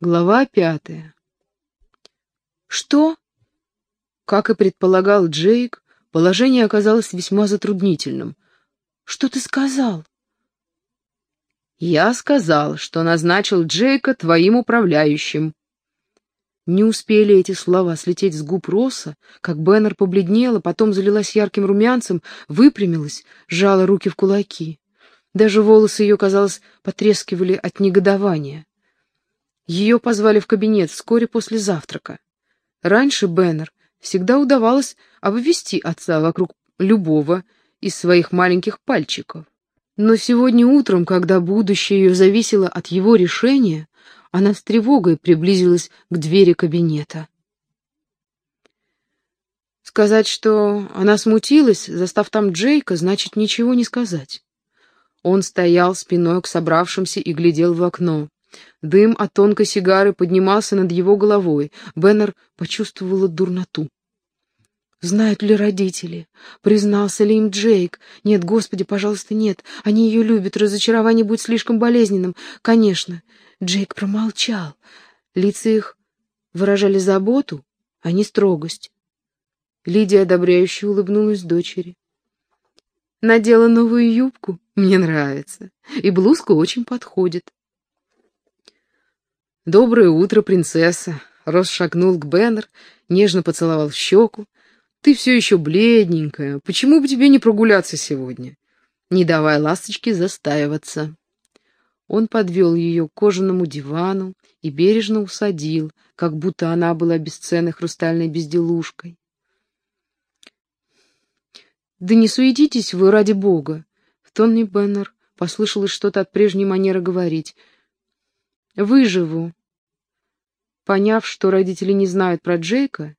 Глава пятая. Что? Как и предполагал Джейк, положение оказалось весьма затруднительным. Что ты сказал? Я сказал, что назначил Джейка твоим управляющим. Не успели эти слова слететь с губ Росса, как Беннер побледнела, потом залилась ярким румянцем, выпрямилась, сжала руки в кулаки. Даже волосы ее, казалось, потрескивали от негодования. Ее позвали в кабинет вскоре после завтрака. Раньше Беннер всегда удавалось обвести отца вокруг любого из своих маленьких пальчиков. Но сегодня утром, когда будущее ее зависело от его решения, она с тревогой приблизилась к двери кабинета. Сказать, что она смутилась, застав там Джейка, значит ничего не сказать. Он стоял спиной к собравшимся и глядел в окно. Дым от тонкой сигары поднимался над его головой. Беннер почувствовала дурноту. Знают ли родители? Признался ли им Джейк? Нет, Господи, пожалуйста, нет. Они ее любят, разочарование будет слишком болезненным. Конечно. Джейк промолчал. Лица их выражали заботу, а не строгость. Лидия одобряюще улыбнулась дочери. Надела новую юбку? Мне нравится. И блузка очень подходит. «Доброе утро, принцесса!» Рос шагнул к Беннер, нежно поцеловал в щеку. «Ты все еще бледненькая. Почему бы тебе не прогуляться сегодня? Не давай ласточке застаиваться». Он подвел ее к кожаному дивану и бережно усадил, как будто она была бесценной хрустальной безделушкой. «Да не суетитесь вы, ради бога!» В тонне Беннер послышалось что-то от прежней манеры говорить. «Выживу. Поняв, что родители не знают про Джейка,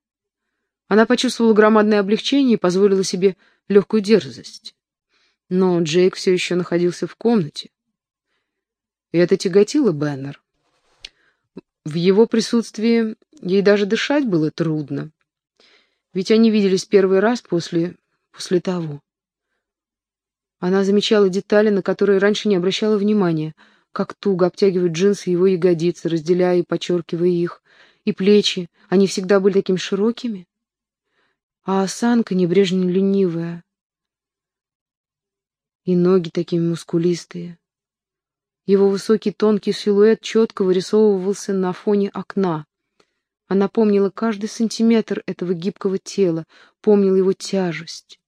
она почувствовала громадное облегчение и позволила себе легкую дерзость. Но Джейк все еще находился в комнате. И это тяготило Беннер. В его присутствии ей даже дышать было трудно. Ведь они виделись первый раз после... после того. Она замечала детали, на которые раньше не обращала внимания — как туго обтягивают джинсы его ягодицы, разделяя и подчеркивая их, и плечи, они всегда были такими широкими, а осанка небрежно ленивая, и ноги такими мускулистые. Его высокий тонкий силуэт четко вырисовывался на фоне окна. Она помнила каждый сантиметр этого гибкого тела, помнила его тяжесть.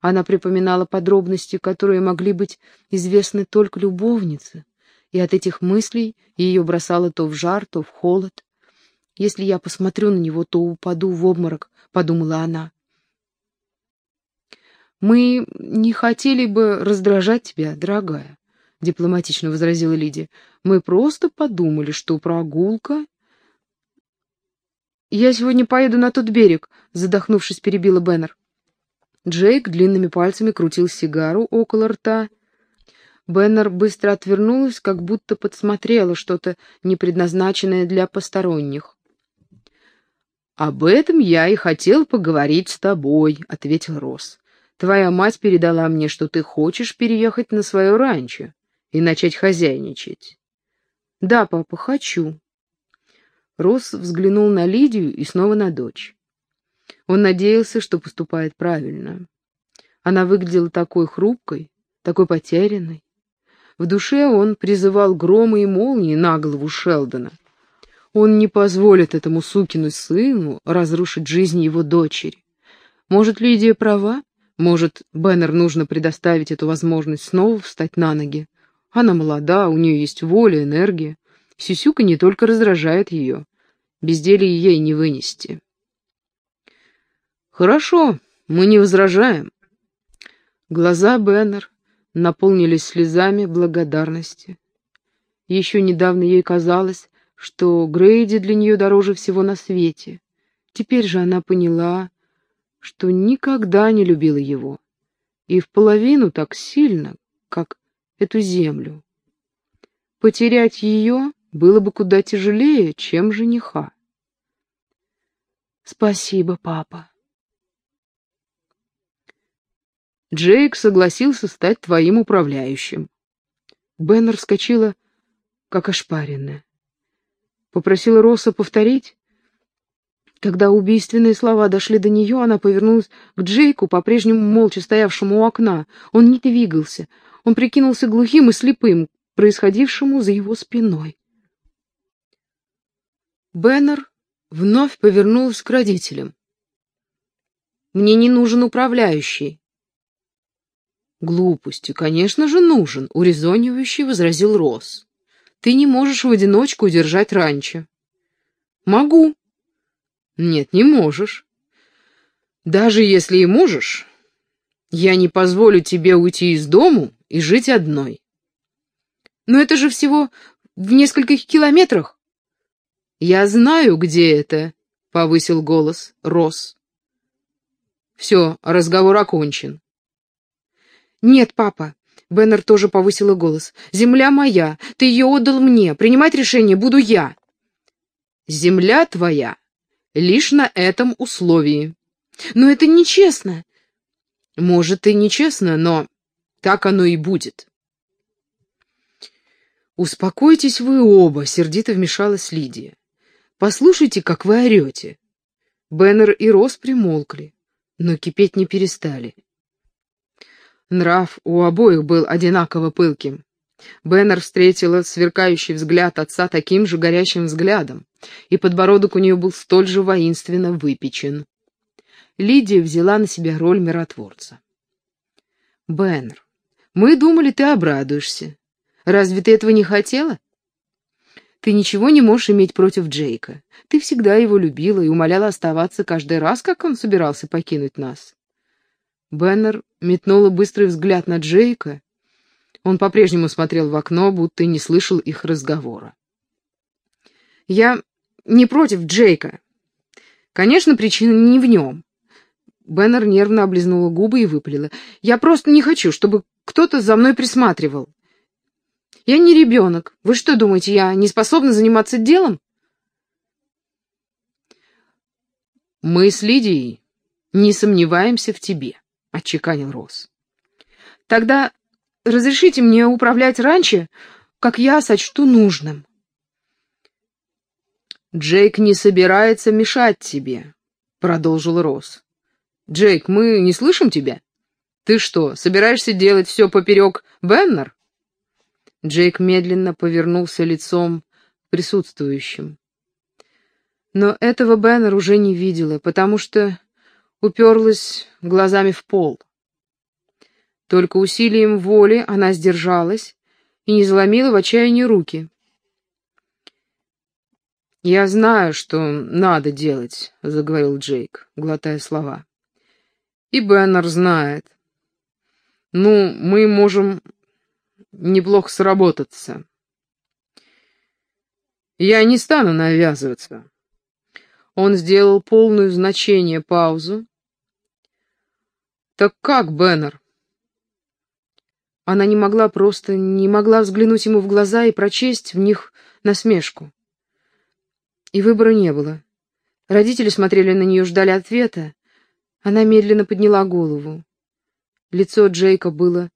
Она припоминала подробности, которые могли быть известны только любовнице, и от этих мыслей ее бросало то в жар, то в холод. «Если я посмотрю на него, то упаду в обморок», — подумала она. «Мы не хотели бы раздражать тебя, дорогая», — дипломатично возразила Лидия. «Мы просто подумали, что прогулка...» «Я сегодня поеду на тот берег», — задохнувшись, перебила Беннер. Джейк длинными пальцами крутил сигару около рта Беннер быстро отвернулась, как будто подсмотрела что-то непредназначенное для посторонних. «Об этом я и хотел поговорить с тобой», — ответил Росс. «Твоя мать передала мне, что ты хочешь переехать на свое ранчо и начать хозяйничать». «Да, папа, хочу». Росс взглянул на Лидию и снова на дочь. Он надеялся, что поступает правильно. Она выглядела такой хрупкой, такой потерянной. В душе он призывал громы и молнии на голову Шелдона. Он не позволит этому сукину сыну разрушить жизнь его дочери. Может, Лидия права? Может, Беннер нужно предоставить эту возможность снова встать на ноги? Она молода, у нее есть воля, энергия. Сюсюка не только раздражает ее. Безделье ей не вынести. «Хорошо, мы не возражаем». Глаза Беннер наполнились слезами благодарности. Еще недавно ей казалось, что Грейди для нее дороже всего на свете. Теперь же она поняла, что никогда не любила его, и в половину так сильно, как эту землю. Потерять ее было бы куда тяжелее, чем жениха. «Спасибо, папа», Джейк согласился стать твоим управляющим. Беннер вскочила, как ошпаренная. Попросила Росса повторить. Когда убийственные слова дошли до нее, она повернулась к Джейку, по-прежнему молча стоявшему у окна. Он не двигался. Он прикинулся глухим и слепым, происходившему за его спиной. Беннер вновь повернулась к родителям. «Мне не нужен управляющий». «Глупости, конечно же, нужен», — урезонивающий возразил Росс. «Ты не можешь в одиночку удержать ранчо». «Могу», нет, не можешь. Даже если и можешь, я не позволю тебе уйти из дому и жить одной. Но это же всего в нескольких километрах. Я знаю, где это, — повысил голос Рос. Все, разговор окончен. Нет, папа, Беннер тоже повысила голос. «Земля моя, ты ее отдал мне, принимать решение буду я». «Земля твоя лишь на этом условии. Но это нечестно. Может, и нечестно, но так оно и будет. «Успокойтесь вы оба», — сердито вмешалась Лидия. «Послушайте, как вы орете». Беннер и Рос примолкли, но кипеть не перестали. Нрав у обоих был одинаково пылким. Беннер встретила сверкающий взгляд отца таким же горящим взглядом, и подбородок у нее был столь же воинственно выпечен. Лидия взяла на себя роль миротворца. «Беннер, мы думали, ты обрадуешься. Разве ты этого не хотела?» «Ты ничего не можешь иметь против Джейка. Ты всегда его любила и умоляла оставаться каждый раз, как он собирался покинуть нас». Беннер метнула быстрый взгляд на Джейка, он по-прежнему смотрел в окно, будто и не слышал их разговора. «Я не против Джейка. Конечно, причина не в нем». Беннер нервно облизнула губы и выпалила. «Я просто не хочу, чтобы кто-то за мной присматривал. Я не ребенок. Вы что думаете, я не способна заниматься делом?» «Мы с Лидией не сомневаемся в тебе», — отчеканил Росс. «Тогда Разрешите мне управлять раньше, как я сочту нужным. Джейк не собирается мешать тебе, продолжил Росс. Джейк, мы не слышим тебя? Ты что, собираешься делать все поперек Беннер? Джейк медленно повернулся лицом к присутствующим. Но этого Беннер уже не видела, потому что уперлась глазами в пол. Только усилием воли она сдержалась и не заломила в отчаянии руки. «Я знаю, что надо делать», — заговорил Джейк, глотая слова. «И Беннер знает. Ну, мы можем неплохо сработаться. Я не стану навязываться». Он сделал полную значение паузу. «Так как, Беннер?» Она не могла просто, не могла взглянуть ему в глаза и прочесть в них насмешку. И выбора не было. Родители смотрели на нее, ждали ответа. Она медленно подняла голову. Лицо Джейка было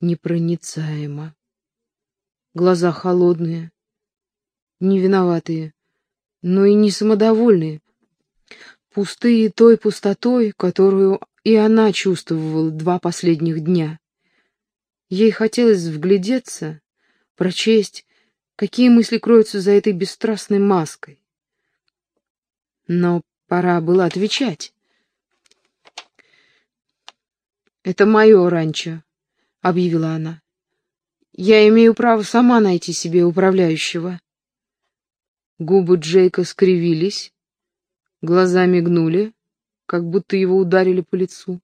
непроницаемо. Глаза холодные, не виноватые, но и не самодовольные, пустые той пустотой, которую и она чувствовала два последних дня. Ей хотелось вглядеться, прочесть, какие мысли кроются за этой бесстрастной маской. Но пора было отвечать. «Это мое ранчо», — объявила она. «Я имею право сама найти себе управляющего». Губы Джейка скривились, глаза мигнули, как будто его ударили по лицу.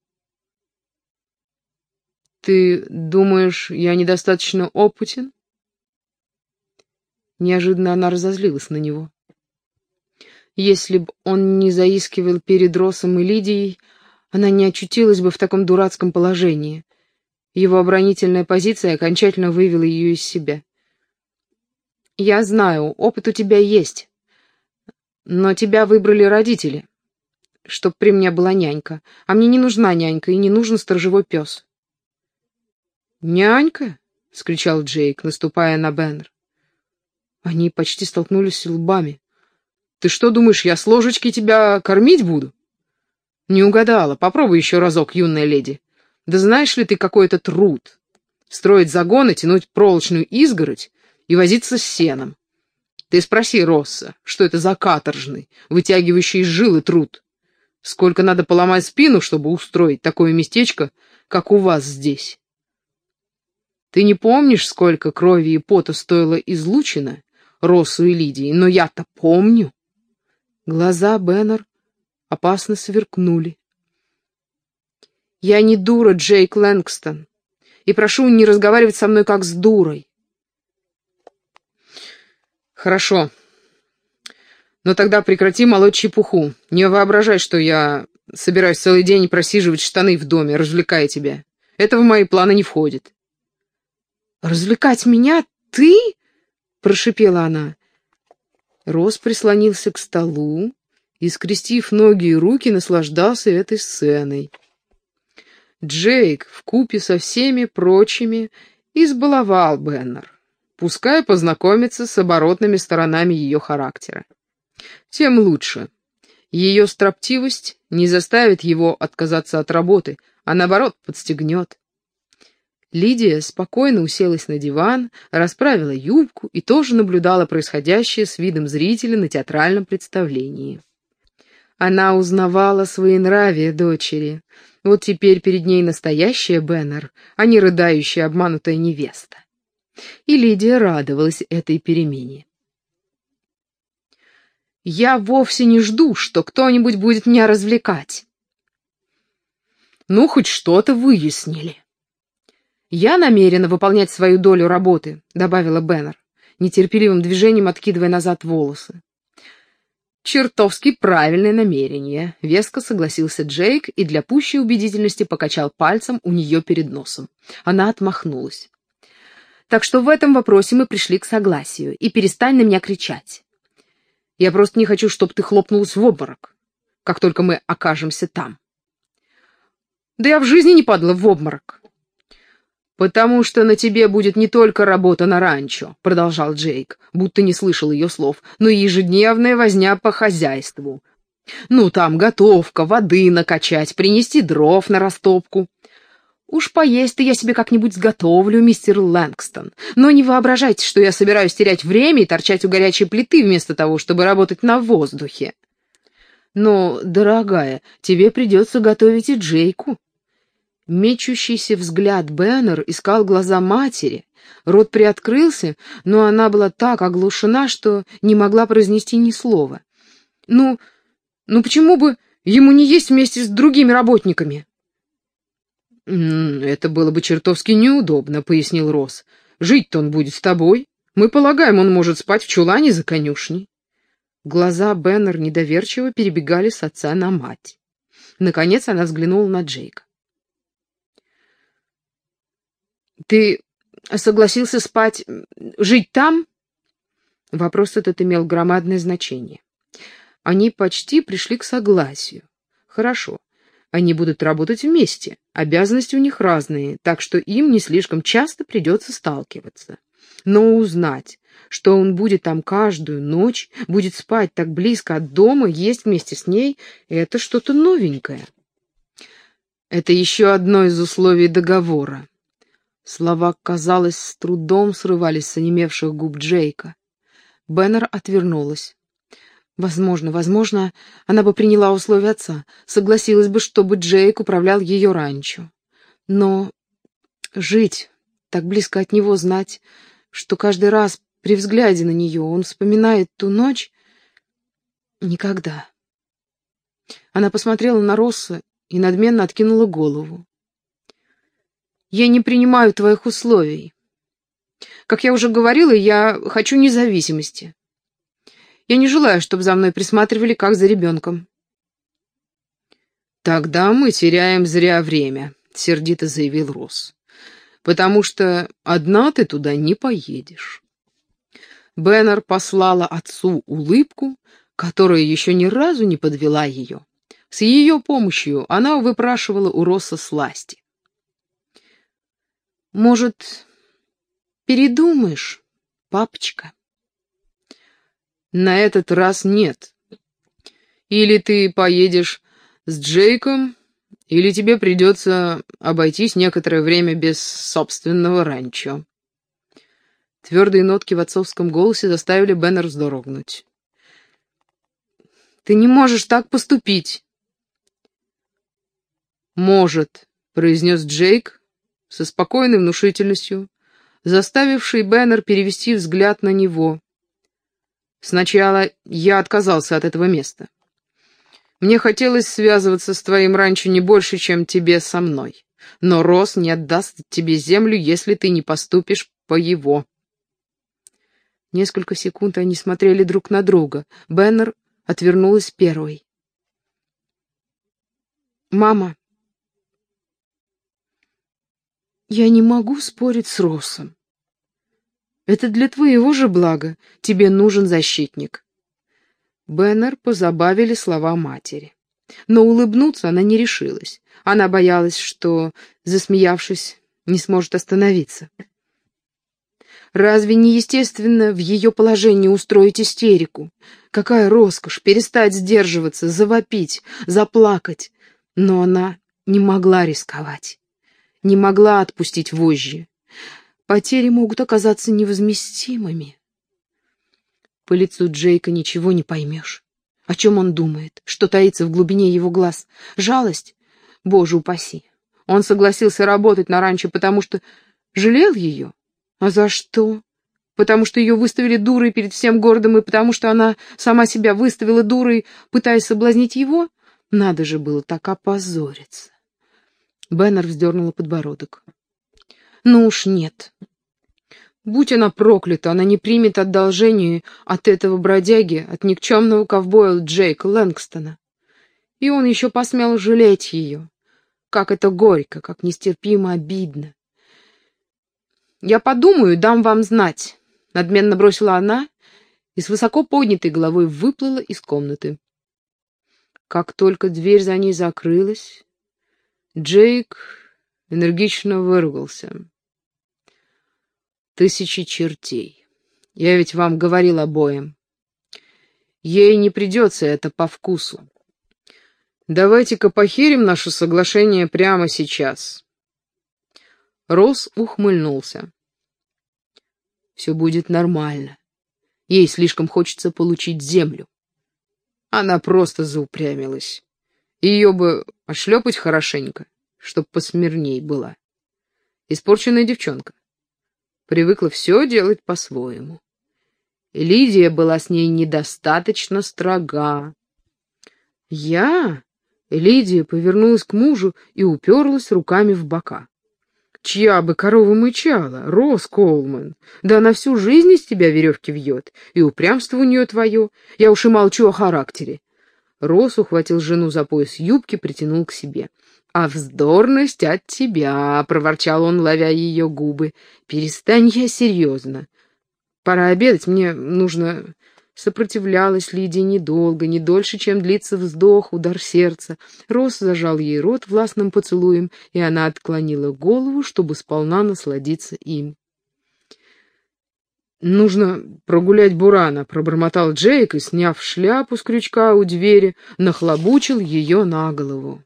«Ты думаешь, я недостаточно опытен?» Неожиданно она разозлилась на него. Если бы он не заискивал перед Росом и Лидией, она не очутилась бы в таком дурацком положении. Его оборонительная позиция окончательно вывела ее из себя. «Я знаю, опыт у тебя есть, но тебя выбрали родители, чтоб при мне была нянька, а мне не нужна нянька и не нужен сторожевой пес». «Нянька?» — скричал Джейк, наступая на Беннер. Они почти столкнулись лбами. «Ты что думаешь, я с ложечки тебя кормить буду?» «Не угадала. Попробуй еще разок, юная леди. Да знаешь ли ты, какой это труд? Строить загоны, тянуть проволочную изгородь и возиться с сеном. Ты спроси Росса, что это за каторжный, вытягивающий из жилы труд. Сколько надо поломать спину, чтобы устроить такое местечко, как у вас здесь. Ты не помнишь, сколько крови и пота стоило излучено Россу и Лидии, но я-то помню. Глаза Беннер опасно сверкнули. Я не дура, Джейк Лэнгстон, и прошу не разговаривать со мной как с дурой. Хорошо. Но тогда прекрати молоть чепуху. Не воображай, что я собираюсь целый день просиживать штаны в доме, развлекая тебя. Это в мои планы не входит. «Развлекать меня? Ты?» — прошипела она. Рос прислонился к столу и, скрестив ноги и руки, наслаждался этой сценой. Джейк в купе со всеми прочими избаловал Беннер, пускай познакомиться с оборотными сторонами ее характера. Тем лучше. Ее строптивость не заставит его отказаться от работы, а наоборот подстегнет. Лидия спокойно уселась на диван, расправила юбку и тоже наблюдала происходящее с видом зрителя на театральном представлении. Она узнавала свои нравия дочери. Вот теперь перед ней настоящая Беннер, а не рыдающая обманутая невеста. И Лидия радовалась этой перемене. «Я вовсе не жду, что кто-нибудь будет меня развлекать». «Ну, хоть что-то выяснили». «Я намерена выполнять свою долю работы», — добавила Беннер, нетерпеливым движением откидывая назад волосы. «Чертовски правильное намерение», — веско согласился Джейк и для пущей убедительности покачал пальцем у нее перед носом. Она отмахнулась. «Так что в этом вопросе мы пришли к согласию, и перестань на меня кричать. Я просто не хочу, чтобы ты хлопнулась в обморок, как только мы окажемся там». «Да я в жизни не падала в обморок», «Потому что на тебе будет не только работа на ранчо», — продолжал Джейк, будто не слышал ее слов, «но и ежедневная возня по хозяйству. Ну, там готовка, воды накачать, принести дров на растопку. Уж поесть-то я себе как-нибудь сготовлю, мистер Лэнгстон, но не воображайте, что я собираюсь терять время и торчать у горячей плиты вместо того, чтобы работать на воздухе. Но, дорогая, тебе придется готовить и Джейку, Мечущийся взгляд Беннер искал глаза матери. Рот приоткрылся, но она была так оглушена, что не могла произнести ни слова. «Ну, ну почему бы ему не есть вместе с другими работниками?» «Это было бы чертовски неудобно», — пояснил Росс. «Жить-то он будет с тобой. Мы полагаем, он может спать в чулане за конюшней». Глаза Беннер недоверчиво перебегали с отца на мать. Наконец она взглянула на Джейка. Ты согласился спать, жить там? Вопрос этот имел громадное значение. Они почти пришли к согласию. Хорошо, они будут работать вместе, обязанности у них разные, так что им не слишком часто придется сталкиваться. Но узнать, что он будет там каждую ночь, будет спать так близко от дома, есть вместе с ней, это что-то новенькое. Это еще одно из условий договора. Слова, казалось, с трудом срывались с онемевших губ Джейка. Беннер отвернулась. Возможно, возможно, она бы приняла условия отца, согласилась бы, чтобы Джейк управлял ее ранчо. Но жить, так близко от него, знать, что каждый раз при взгляде на нее он вспоминает ту ночь, никогда. Она посмотрела на Росса и надменно откинула голову. Я не принимаю твоих условий. Как я уже говорила, я хочу независимости. Я не желаю, чтобы за мной присматривали, как за ребенком. «Тогда мы теряем зря время», — сердито заявил Росс. «Потому что одна ты туда не поедешь». Беннер послала отцу улыбку, которая еще ни разу не подвела ее. С ее помощью она выпрашивала у Росса сласти. Может, передумаешь, папочка? На этот раз нет. Или ты поедешь с Джейком, или тебе придется обойтись некоторое время без собственного ранчо. Твердые нотки в отцовском голосе заставили Беннер вздрогнуть. «Ты не можешь так поступить!» «Может», — произнес Джейк со спокойной внушительностью, заставивший Беннер перевести взгляд на него. «Сначала я отказался от этого места. Мне хотелось связываться с твоим ранчо не больше, чем тебе со мной. Но Рос не отдаст тебе землю, если ты не поступишь по его». Несколько секунд они смотрели друг на друга. Беннер отвернулась первой. «Мама, я не могу спорить с Росом. Это для твоего же блага. Тебе нужен защитник». Беннер позабавили слова матери. Но улыбнуться она не решилась. Она боялась, что, засмеявшись, не сможет остановиться. Разве не естественно в ее положении устроить истерику? Какая роскошь перестать сдерживаться, завопить, заплакать. Но она не могла рисковать, не могла отпустить вожжи. Потери могут оказаться невозместимыми. По лицу Джейка ничего не поймешь. О чем он думает? Что таится в глубине его глаз? Жалость? Боже упаси! Он согласился работать на ранчо, потому что жалел ее? А за что? Потому что ее выставили дурой перед всем городом и потому что она сама себя выставила дурой, пытаясь соблазнить его? Надо же было так опозориться. Беннер вздернула подбородок. Ну уж нет. Будь она проклята, она не примет одолжение от этого бродяги, от никчемного ковбоя Джейка Лэнгстона. И он еще посмел жалеть ее. Как это горько, как нестерпимо обидно. «Я подумаю, дам вам знать», — надменно бросила она и с высоко поднятой головой выплыла из комнаты. Как только дверь за ней закрылась, Джейк энергично выругался. Тысячи чертей. Я ведь вам говорил обоим. Ей не придется это по вкусу. Давайте-ка похерим наше соглашение прямо сейчас. Рос ухмыльнулся. Все будет нормально. Ей слишком хочется получить землю. Она просто заупрямилась. Ее бы ошлепать хорошенько, чтоб посмирней была. Испорченная девчонка. Привыкла все делать по-своему. Лидия была с ней недостаточно строга. Я... Лидия повернулась к мужу и уперлась руками в бока. Чья бы корова мычала, Рос Колман. Да она всю жизнь из тебя веревки вьет, и упрямство у нее твое. Я уж и молчу о характере. Рос ухватил жену за пояс юбки, притянул к себе. «А вздорность от тебя!» — проворчал он, ловя ее губы. «Перестань я серьезно. Пора обедать, мне нужно...» Сопротивлялась Лидия недолго, не дольше, чем длится вздох, удар сердца. Рос зажал ей рот властным поцелуем, и она отклонила голову, чтобы сполна насладиться им. «Нужно прогулять Бурана», — пробормотал Джейк и, сняв шляпу с крючка у двери, нахлобучил ее на голову.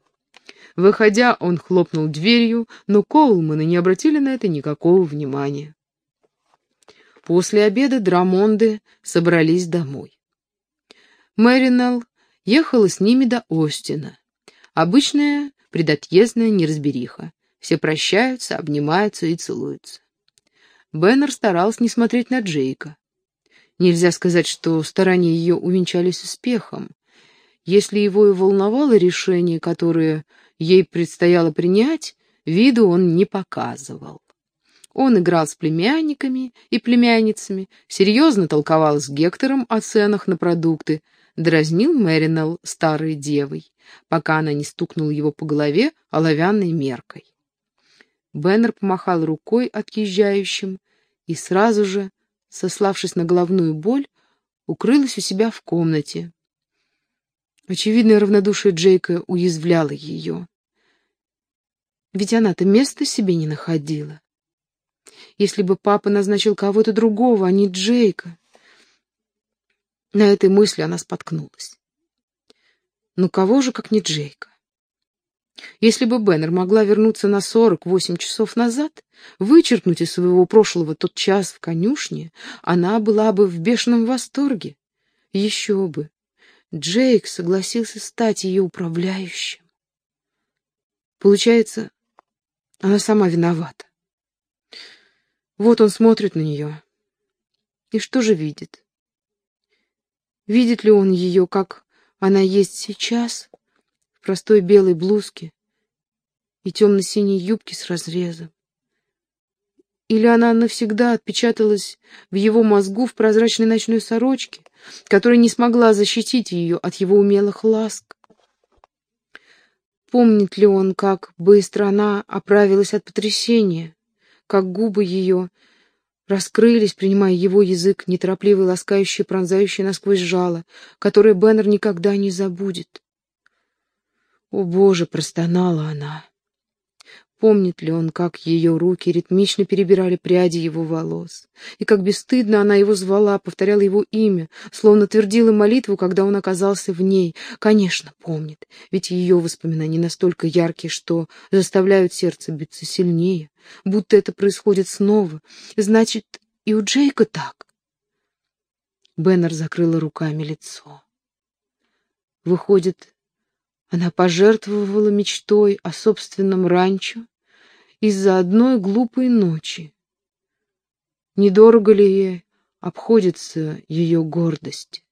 Выходя, он хлопнул дверью, но Коулманы не обратили на это никакого внимания. После обеда Драмонды собрались домой. Мэринелл ехала с ними до Остина. Обычная предотъездная неразбериха. Все прощаются, обнимаются и целуются. Беннер старался не смотреть на Джейка. Нельзя сказать, что старания ее увенчались успехом. Если его и волновало решение, которое ей предстояло принять, виду он не показывал. Он играл с племянниками и племянницами, серьезно толковал с Гектором о ценах на продукты, дразнил Мэринелл старой девой, пока она не стукнула его по голове оловянной меркой. Беннер помахал рукой отъезжающим и сразу же, сославшись на головную боль, укрылась у себя в комнате. Очевидное равнодушие Джейка уязвляло ее. Ведь она-то места себе не находила если бы папа назначил кого-то другого, а не Джейка. На этой мысли она споткнулась. Ну кого же, как не Джейка? Если бы Беннер могла вернуться на сорок восемь часов назад, вычеркнуть из своего прошлого тот час в конюшне, она была бы в бешеном восторге. Еще бы. Джейк согласился стать ее управляющим. Получается, она сама виновата. Вот он смотрит на нее. И что же видит? Видит ли он ее, как она есть сейчас, в простой белой блузке и темно-синей юбке с разрезом? Или она навсегда отпечаталась в его мозгу в прозрачной ночной сорочке, которая не смогла защитить ее от его умелых ласк? Помнит ли он, как быстро она оправилась от потрясения, как губы ее раскрылись, принимая его язык, неторопливый, ласкающий, пронзающий насквозь жало, которое Беннер никогда не забудет? «О, Боже!» — простонала она. Помнит ли он, как ее руки ритмично перебирали пряди его волос, и как бесстыдно она его звала, повторяла его имя, словно твердила молитву, когда он оказался в ней? Конечно, помнит, ведь ее воспоминания настолько яркие, что заставляют сердце биться сильнее, будто это происходит снова. Значит, и у Джейка так. Беннер закрыла руками лицо. Выходит, она пожертвовала мечтой о собственном ранчо из-за одной глупой ночи. Недорого ли ей обходится ее гордость?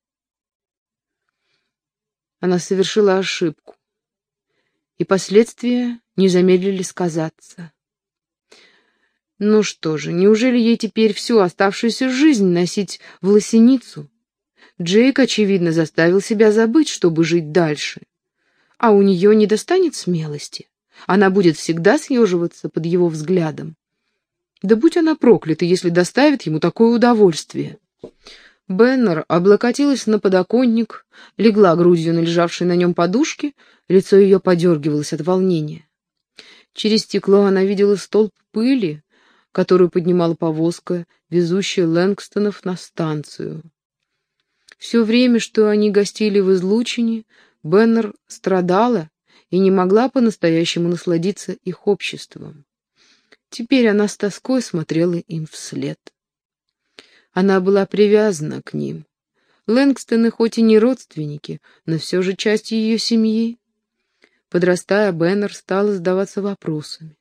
Она совершила ошибку, и последствия не замедлили сказаться. Ну что же, неужели ей теперь всю оставшуюся жизнь носить в лосиницу? Джейк, очевидно, заставил себя забыть, чтобы жить дальше а у нее не достанет смелости. Она будет всегда съеживаться под его взглядом. Да будь она проклята, если доставит ему такое удовольствие. Беннер облокотилась на подоконник, легла грудью на лежавшей на нем подушке, лицо ее подергивалось от волнения. Через стекло она видела столб пыли, которую поднимала повозка, везущая Лэнгстонов на станцию. Все время, что они гостили в излучине, Беннер страдала и не могла по-настоящему насладиться их обществом. Теперь она с тоской смотрела им вслед. Она была привязана к ним. Лэнгстоны хоть и не родственники, но все же часть ее семьи. Подрастая, Беннер стала задаваться вопросами.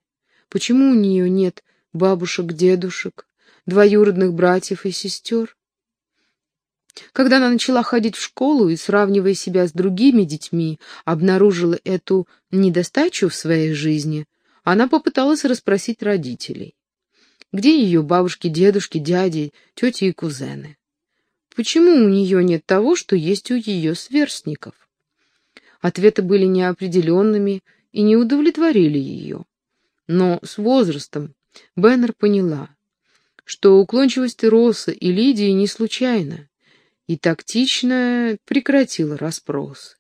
Почему у нее нет бабушек, дедушек, двоюродных братьев и сестер? Когда она начала ходить в школу и, сравнивая себя с другими детьми, обнаружила эту недостачу в своей жизни, она попыталась расспросить родителей. Где ее бабушки, дедушки, дяди, тети и кузены? Почему у нее нет того, что есть у ее сверстников? Ответы были неопределенными и не удовлетворили ее. Но с возрастом Беннер поняла, что уклончивость Росса и Лидии не случайна и тактично прекратила расспрос.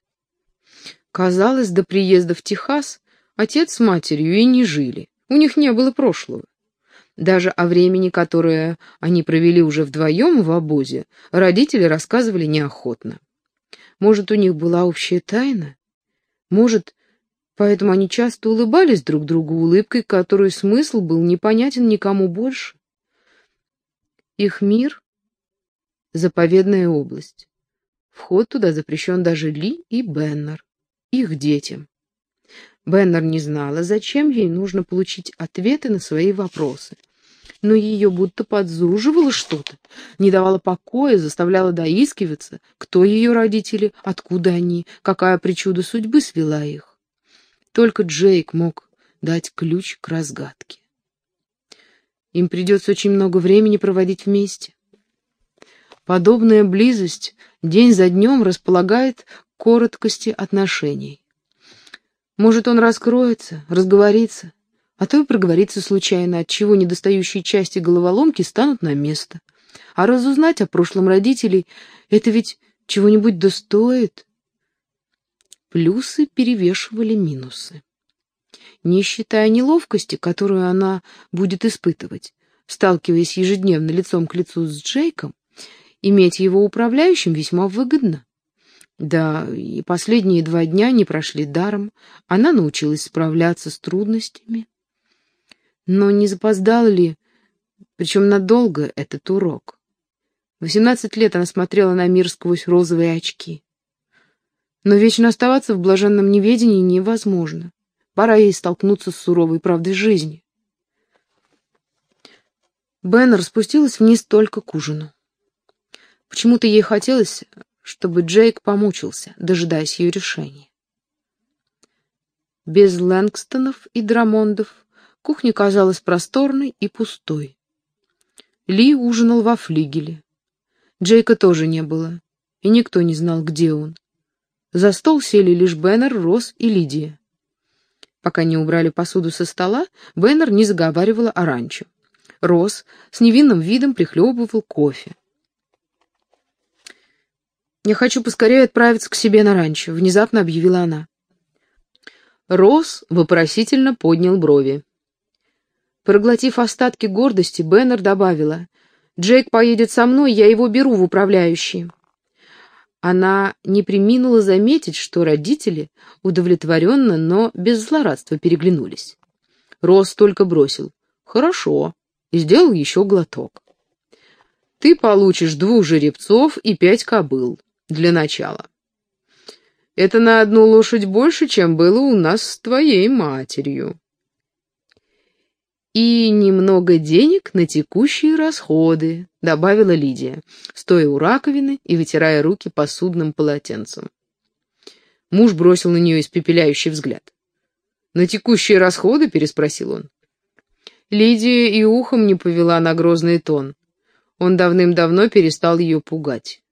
Казалось, до приезда в Техас отец с матерью и не жили, у них не было прошлого. Даже о времени, которое они провели уже вдвоем в обозе, родители рассказывали неохотно. Может, у них была общая тайна? Может, поэтому они часто улыбались друг другу улыбкой, которой смысл был непонятен никому больше? Их мир заповедная область. Вход туда запрещен даже Ли и Беннер, их детям. Беннер не знала, зачем ей нужно получить ответы на свои вопросы. Но ее будто подзуживало что-то, не давало покоя, заставляло доискиваться, кто ее родители, откуда они, какая причуда судьбы свела их. Только Джейк мог дать ключ к разгадке. Им придется очень много времени проводить вместе. Подобная близость день за днем располагает к короткости отношений. Может, он раскроется, разговорится, а то и проговорится случайно, от чего недостающие части головоломки станут на место. А разузнать о прошлом родителей — это ведь чего-нибудь достоит. Плюсы перевешивали минусы. Не считая неловкости, которую она будет испытывать, сталкиваясь ежедневно лицом к лицу с Джейком, Иметь его управляющим весьма выгодно. Да, и последние два дня не прошли даром. Она научилась справляться с трудностями. Но не запоздал ли, причем надолго, этот урок? Восемнадцать лет она смотрела на мир сквозь розовые очки. Но вечно оставаться в блаженном неведении невозможно. Пора ей столкнуться с суровой правдой жизни. Беннер спустилась вниз только к ужину. Почему-то ей хотелось, чтобы Джейк помучился, дожидаясь ее решения. Без Лэнгстонов и Драмондов кухня казалась просторной и пустой. Ли ужинал во флигеле. Джейка тоже не было, и никто не знал, где он. За стол сели лишь Беннер, Росс и Лидия. Пока не убрали посуду со стола, Беннер не заговаривала о ранчо. Росс с невинным видом прихлебывал кофе. «Я хочу поскорее отправиться к себе на ранчо», — внезапно объявила она. Росс вопросительно поднял брови. Проглотив остатки гордости, Беннер добавила, «Джейк поедет со мной, я его беру в управляющие». Она не приминула заметить, что родители удовлетворенно, но без злорадства переглянулись. Росс только бросил «Хорошо» и сделал еще глоток. «Ты получишь двух жеребцов и пять кобыл для начала. Это на одну лошадь больше, чем было у нас с твоей матерью. И немного денег на текущие расходы, добавила Лидия, стоя у раковины и вытирая руки посудным полотенцем. Муж бросил на нее испепеляющий взгляд. «На текущие расходы?» — переспросил он. Лидия и ухом не повела на грозный тон. Он давным-давно перестал ее пугать.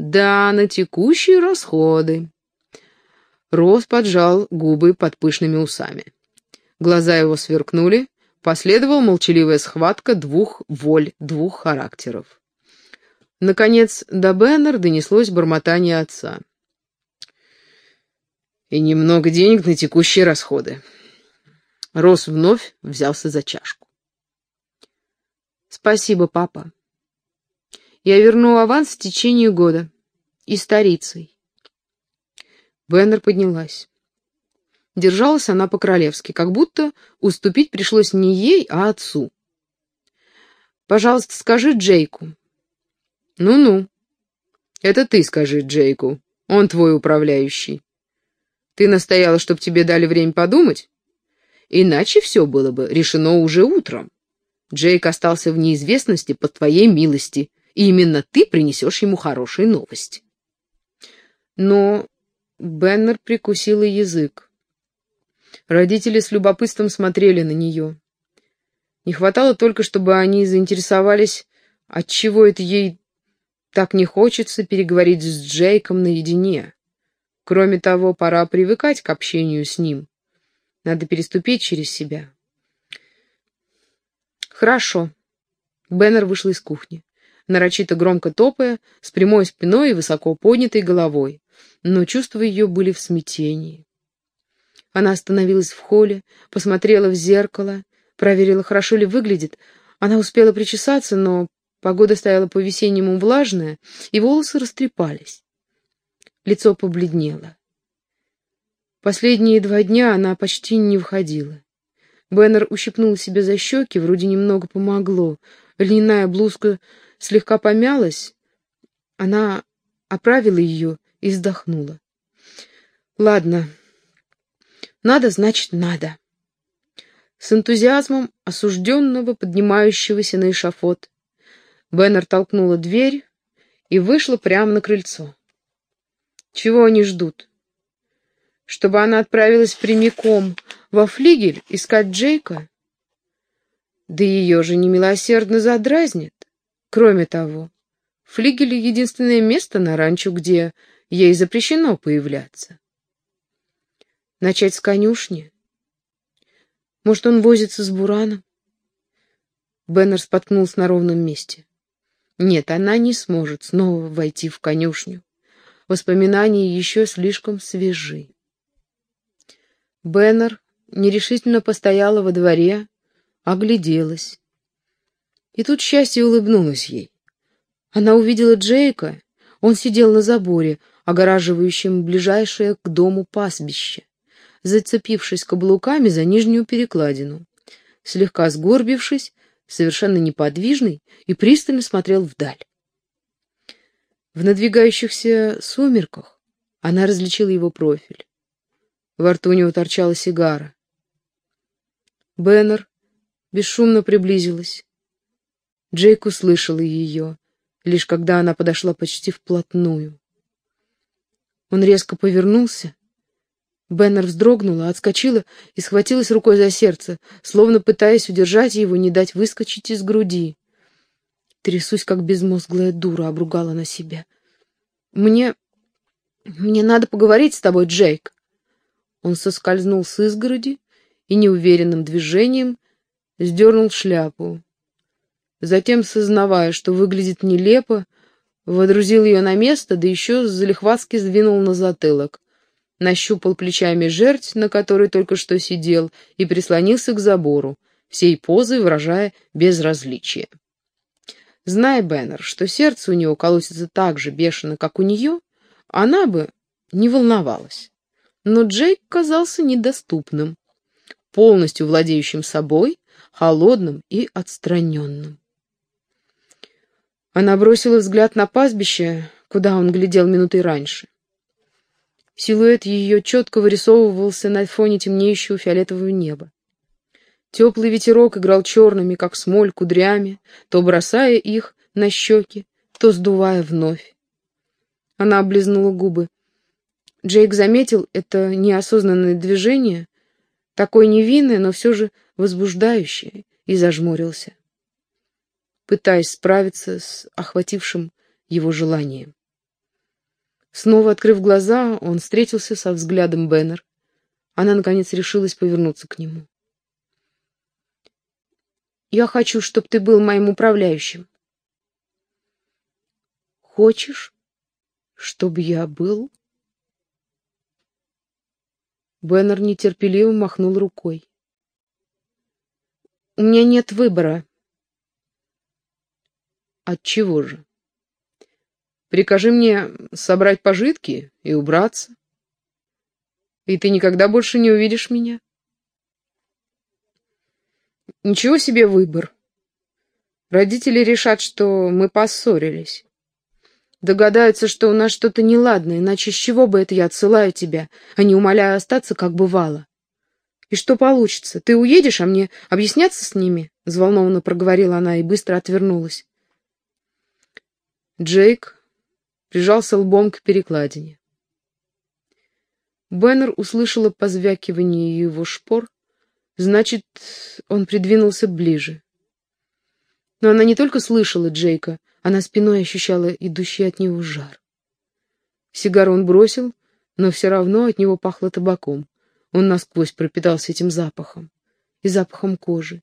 Да, на текущие расходы. Рос поджал губы под пышными усами. Глаза его сверкнули, последовала молчаливая схватка двух воль, двух характеров. Наконец, до Беннер донеслось бормотание отца. И немного денег на текущие расходы. Рос вновь взялся за чашку. «Спасибо, папа. Я верну аванс в течение года. И старицей. Беннер поднялась. Держалась она по-королевски, как будто уступить пришлось не ей, а отцу. «Пожалуйста, скажи Джейку». «Ну-ну. Это ты скажи Джейку. Он твой управляющий. Ты настояла, чтобы тебе дали время подумать? Иначе все было бы решено уже утром. Джейк остался в неизвестности по твоей милости, и именно ты принесешь ему хорошие новости. Но Беннер прикусила язык. Родители с любопытством смотрели на нее. Не хватало только, чтобы они заинтересовались, отчего это ей так не хочется переговорить с Джейком наедине. Кроме того, пора привыкать к общению с ним. Надо переступить через себя. Хорошо. Беннер вышла из кухни нарочито громко топая, с прямой спиной и высоко поднятой головой, но чувства ее были в смятении. Она остановилась в холле, посмотрела в зеркало, проверила, хорошо ли выглядит. Она успела причесаться, но погода стояла по-весеннему влажная, и волосы растрепались. Лицо побледнело. Последние два дня она почти не входила. Беннер ущипнул себя за щеки, вроде немного помогло. Льняная блузка слегка помялась, она оправила ее и вздохнула. «Ладно, надо, значит, надо». С энтузиазмом осужденного, поднимающегося на эшафот, Беннер толкнула дверь и вышла прямо на крыльцо. Чего они ждут? Чтобы она отправилась прямиком во флигель искать Джейка? Да ее же немилосердно задразнит. Кроме того, флигель — единственное место на ранчо, где ей запрещено появляться. Начать с конюшни? Может, он возится с Бураном? Беннер споткнулся на ровном месте. Нет, она не сможет снова войти в конюшню. Воспоминания еще слишком свежи. Беннер нерешительно постояла во дворе, огляделась. И тут счастье улыбнулось ей. Она увидела Джейка. Он сидел на заборе, огораживающем ближайшее к дому пастбище, зацепившись каблуками за нижнюю перекладину. Слегка сгорбившись, совершенно неподвижный, и пристально смотрел вдаль. В надвигающихся сумерках она различила его профиль. Во рту у него торчала сигара. Беннер бесшумно приблизилась. Джейк услышал ее, лишь когда она подошла почти вплотную. Он резко повернулся. Беннер вздрогнула, отскочила и схватилась рукой за сердце, словно пытаясь удержать его, не дать выскочить из груди. Трясусь, как безмозглая дура, обругала на себя. «Мне... мне надо поговорить с тобой, Джейк». Он соскользнул с изгороди и неуверенным движением сдернул шляпу. Затем, сознавая, что выглядит нелепо, водрузил ее на место, да еще залихватски сдвинул на затылок. Нащупал плечами жерть, на которой только что сидел, и прислонился к забору, всей позой выражая безразличие. Зная Беннер, что сердце у него колотится так же бешено, как у нее, она бы не волновалась. Но Джейк казался недоступным, полностью владеющим собой, холодным и отстраненным. Она бросила взгляд на пастбище, куда он глядел минутой раньше. Силуэт ее четко вырисовывался на фоне темнеющего фиолетового неба. Теплый ветерок играл черными, как смоль, кудрями, то бросая их на щеки, то сдувая вновь. Она облизнула губы. Джейк заметил это неосознанное движение, такое невинное, но все же возбуждающее, и зажмурился пытаясь справиться с охватившим его желанием. Снова открыв глаза, он встретился со взглядом Беннер. Она, наконец, решилась повернуться к нему. «Я хочу, чтобы ты был моим управляющим». «Хочешь, чтобы я был?» Беннер нетерпеливо махнул рукой. «У меня нет выбора», от чего же? Прикажи мне собрать пожитки и убраться. И ты никогда больше не увидишь меня. Ничего себе выбор. Родители решат, что мы поссорились. Догадаются, что у нас что-то неладное, иначе с чего бы это я отсылаю тебя, а не умоляю остаться, как бывало. И что получится? Ты уедешь, а мне объясняться с ними? Взволнованно проговорила она и быстро отвернулась. Джейк прижался лбом к перекладине. Беннер услышала позвякивание его шпор, значит, он придвинулся ближе. Но она не только слышала Джейка, она спиной ощущала идущий от него жар. Сигару он бросил, но все равно от него пахло табаком. Он насквозь пропитался этим запахом и запахом кожи.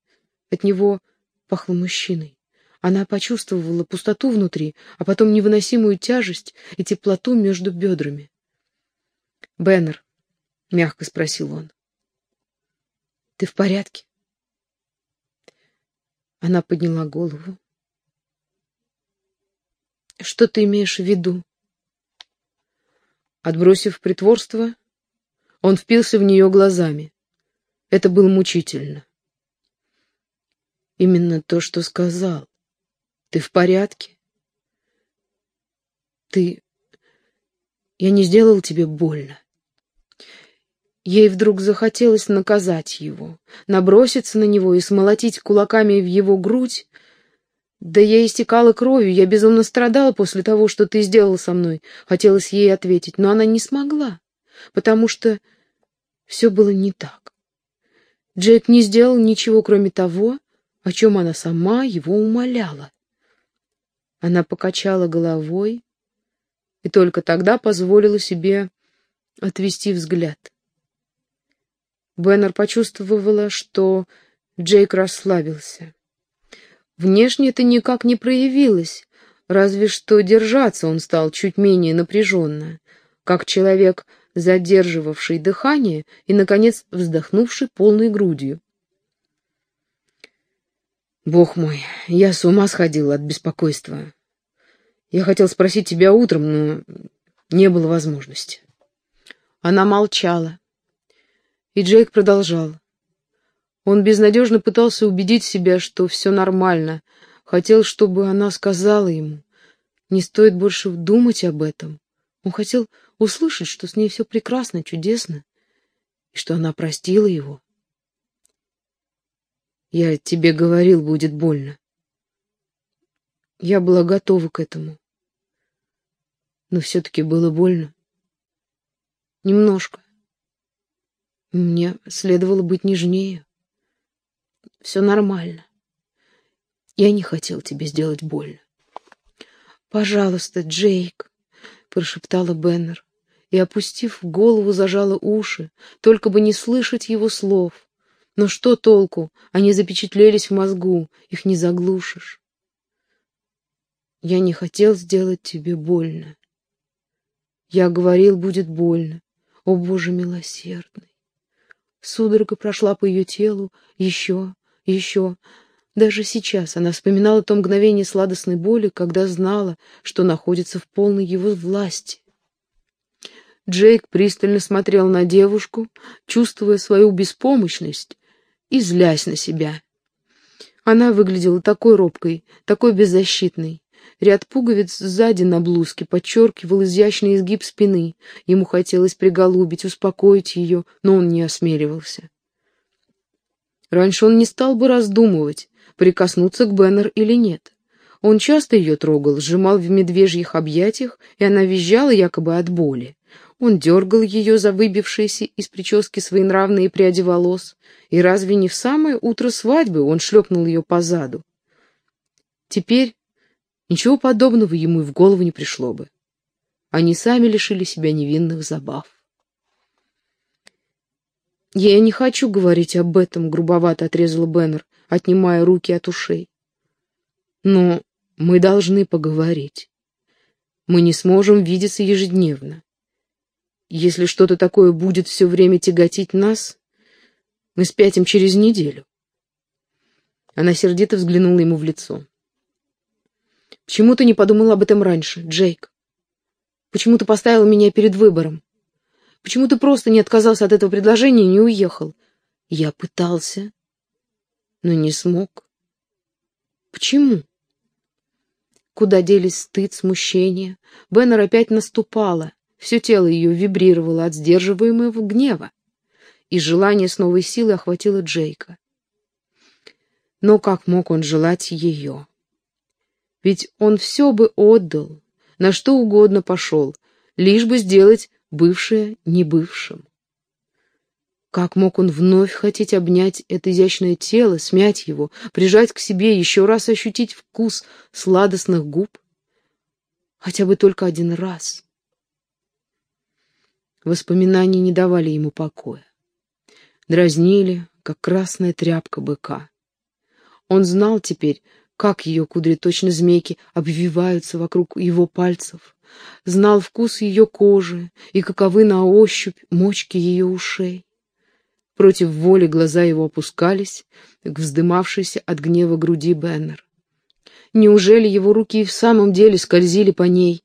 От него пахло мужчиной. Она почувствовала пустоту внутри, а потом невыносимую тяжесть и теплоту между бедрами. «Беннер», — мягко спросил он, — «ты в порядке?» Она подняла голову. «Что ты имеешь в виду?» Отбросив притворство, он впился в нее глазами. Это было мучительно. Именно то, что сказал. Ты в порядке? Ты... Я не сделал тебе больно. Ей вдруг захотелось наказать его, наброситься на него и смолотить кулаками в его грудь. Да я истекала кровью, я безумно страдала после того, что ты сделал со мной. Хотелось ей ответить, но она не смогла, потому что все было не так. Джейк не сделал ничего, кроме того, о чем она сама его умоляла. Она покачала головой и только тогда позволила себе отвести взгляд. Беннер почувствовала, что Джейк расслабился. Внешне это никак не проявилось, разве что держаться он стал чуть менее напряженно, как человек, задерживавший дыхание и, наконец, вздохнувший полной грудью. Бог мой, я с ума сходила от беспокойства. Я хотел спросить тебя утром, но не было возможности. Она молчала. И Джейк продолжал. Он безнадежно пытался убедить себя, что все нормально. Хотел, чтобы она сказала ему. Не стоит больше думать об этом. Он хотел услышать, что с ней все прекрасно, чудесно, и что она простила его. Я тебе говорил, будет больно. Я была готова к этому. Но все-таки было больно. Немножко. Мне следовало быть нежнее. Все нормально. Я не хотел тебе сделать больно. «Пожалуйста, Джейк», — прошептала Беннер, и, опустив голову, зажала уши, только бы не слышать его слов. Но что толку? Они запечатлелись в мозгу, их не заглушишь. Я не хотел сделать тебе больно. Я говорил, будет больно. О, Боже милосердный! Судорога прошла по ее телу, еще, еще. Даже сейчас она вспоминала то мгновение сладостной боли, когда знала, что находится в полной его власти. Джейк пристально смотрел на девушку, чувствуя свою беспомощность и злясь на себя. Она выглядела такой робкой, такой беззащитной. Ряд пуговиц сзади на блузке подчеркивал изящный изгиб спины. Ему хотелось приголубить, успокоить ее, но он не осмеливался. Раньше он не стал бы раздумывать, прикоснуться к Беннер или нет. Он часто ее трогал, сжимал в медвежьих объятиях, и она визжала якобы от боли. Он дергал ее за выбившиеся из прически своенравные пряди волос, и разве не в самое утро свадьбы он шлепнул ее по заду? Теперь ничего подобного ему и в голову не пришло бы. Они сами лишили себя невинных забав. «Я не хочу говорить об этом», — грубовато отрезала Беннер, отнимая руки от ушей. «Но мы должны поговорить. Мы не сможем видеться ежедневно. Если что-то такое будет все время тяготить нас, мы спятим через неделю. Она сердито взглянула ему в лицо. Почему ты не подумал об этом раньше, Джейк? Почему ты поставил меня перед выбором? Почему ты просто не отказался от этого предложения и не уехал? Я пытался, но не смог. Почему? Куда делись стыд, смущение? Беннер опять наступала. Все тело ее вибрировало от сдерживаемого гнева, и желание с новой силой охватило Джейка. Но как мог он желать ее? Ведь он все бы отдал, на что угодно пошел, лишь бы сделать бывшее небывшим. Как мог он вновь хотеть обнять это изящное тело, смять его, прижать к себе, еще раз ощутить вкус сладостных губ? Хотя бы только один раз. Воспоминания не давали ему покоя. Дразнили, как красная тряпка быка. Он знал теперь, как ее кудри точно змейки обвиваются вокруг его пальцев, знал вкус ее кожи и каковы на ощупь мочки ее ушей. Против воли глаза его опускались к вздымавшейся от гнева груди Беннер. Неужели его руки и в самом деле скользили по ней?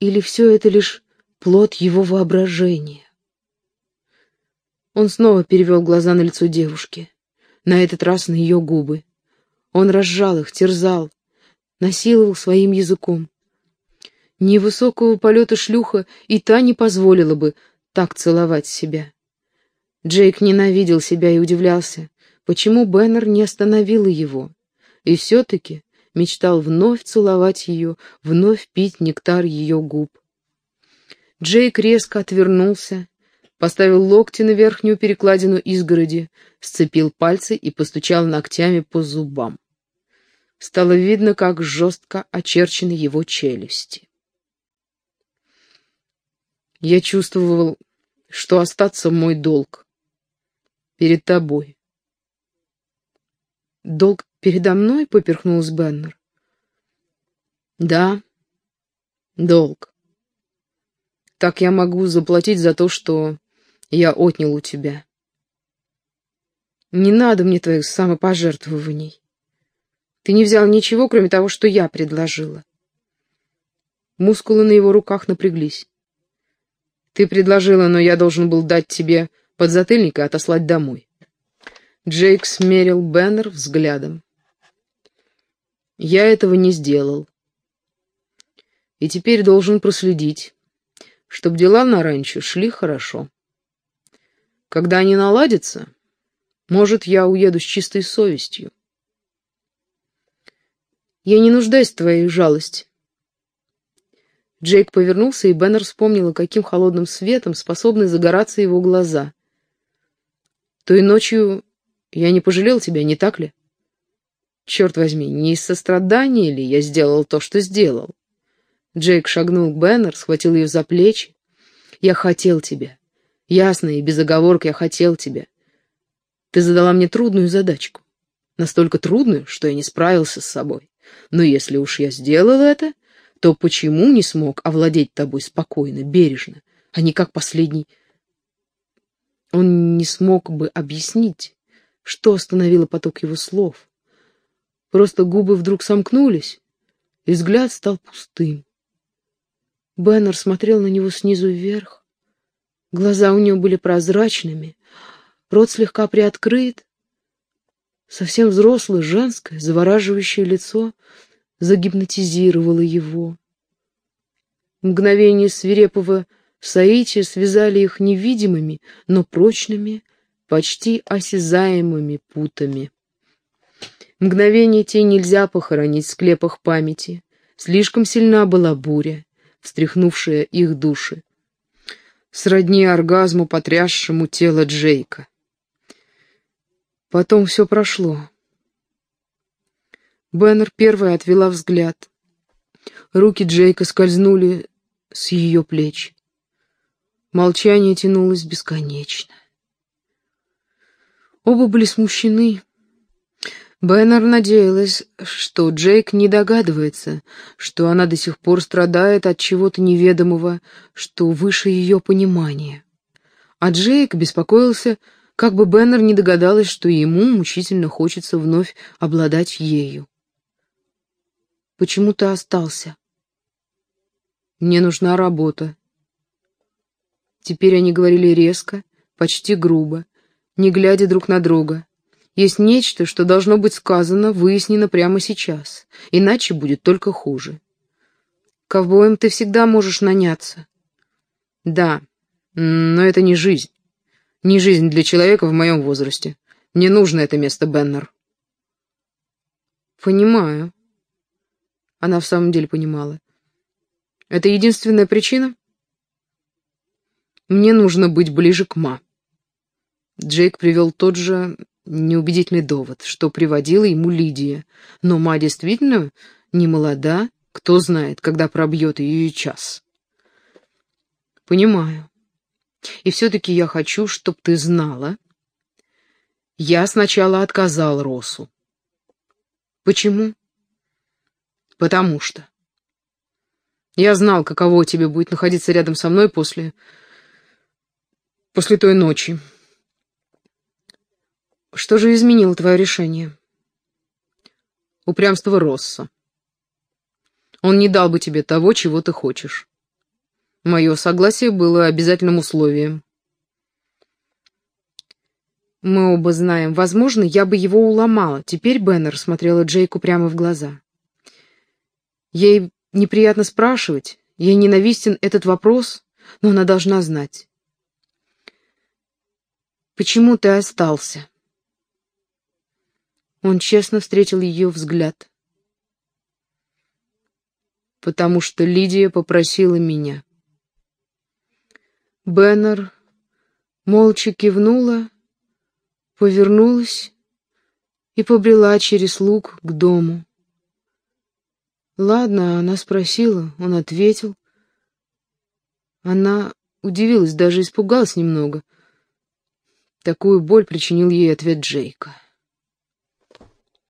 Или все это лишь плод его воображения. Он снова перевел глаза на лицо девушки, на этот раз на ее губы. Он разжал их, терзал, насиловал своим языком. Невысокого полета шлюха и та не позволила бы так целовать себя. Джейк ненавидел себя и удивлялся, почему Беннер не остановила его. И все-таки мечтал вновь целовать ее, вновь пить нектар ее губ. Джейк резко отвернулся, поставил локти на верхнюю перекладину изгороди, сцепил пальцы и постучал ногтями по зубам. Стало видно, как жестко очерчены его челюсти. Я чувствовал, что остаться мой долг перед тобой. Долг передо мной, поперхнулась Беннер. Да, долг. Так я могу заплатить за то, что я отнял у тебя. Не надо мне твоих самопожертвований. Ты не взял ничего, кроме того, что я предложила. Мускулы на его руках напряглись. «Ты предложила, но я должен был дать тебе подзатыльник и отослать домой». Джейк смерил Беннер взглядом. «Я этого не сделал. И теперь должен проследить, чтобы дела на ранчо шли хорошо. Когда они наладятся, может, я уеду с чистой совестью. Я не нуждаюсь в твоей жалости. Джейк повернулся, и Беннер вспомнила, каким холодным светом способны загораться его глаза. Той ночью я не пожалел тебя, не так ли? Черт возьми, не из сострадания ли я сделал то, что сделал? Джейк шагнул к Беннер, схватил ее за плечи. «Я хотел тебя. Ясно и без оговорок я хотел тебя. Ты задала мне трудную задачку. Настолько трудную, что я не справился с собой. Но если уж я сделал это, то почему не смог овладеть тобой спокойно, бережно, а не как последний...» Он не смог бы объяснить, что остановило поток его слов. Просто губы вдруг сомкнулись, и взгляд стал пустым. Беннер смотрел на него снизу вверх. Глаза у него были прозрачными, рот слегка приоткрыт. Совсем взрослое, женское, завораживающее лицо загипнотизировало его. Мгновение свирепого соития связали их невидимыми, но прочными, почти осязаемыми путами. Мгновение те нельзя похоронить в склепах памяти. Слишком сильна была буря, встряхнувшая их души. Сродни оргазму, потрясшему тело Джейка. Потом все прошло. Беннер первая отвела взгляд. Руки Джейка скользнули с ее плеч. Молчание тянулось бесконечно. Оба были смущены. Беннер надеялась, что Джейк не догадывается, что она до сих пор страдает от чего-то неведомого, что выше ее понимания. А Джейк беспокоился, как бы Беннер не догадалась, что ему мучительно хочется вновь обладать ею. «Почему ты остался?» «Мне нужна работа». Теперь они говорили резко, почти грубо, не глядя друг на друга. Есть нечто, что должно быть сказано, выяснено прямо сейчас, иначе будет только хуже. Ковбоем ты всегда можешь наняться. Да, но это не жизнь. Не жизнь для человека в моем возрасте. Мне нужно это место, Беннер. Понимаю. Она в самом деле понимала. Это единственная причина? Мне нужно быть ближе к Ма. Джейк привел тот же неубедительный довод, что приводила ему Лидия. Но ма действительно не молода, кто знает, когда пробьет ее час. Понимаю. И все-таки я хочу, чтобы ты знала. Я сначала отказал Росу. Почему? Потому что. Я знал, каково тебе будет находиться рядом со мной после... после той ночи. Что же изменило твое решение? Упрямство Росса. Он не дал бы тебе того, чего ты хочешь. Мое согласие было обязательным условием. Мы оба знаем. Возможно, я бы его уломала. Теперь Беннер смотрела Джейку прямо в глаза. Ей неприятно спрашивать, ей ненавистен этот вопрос, но она должна знать. Почему ты остался? Он честно встретил ее взгляд. «Потому что Лидия попросила меня». Беннер молча кивнула, повернулась и побрела через луг к дому. Ладно, она спросила, он ответил. Она удивилась, даже испугалась немного. Такую боль причинил ей ответ Джейка.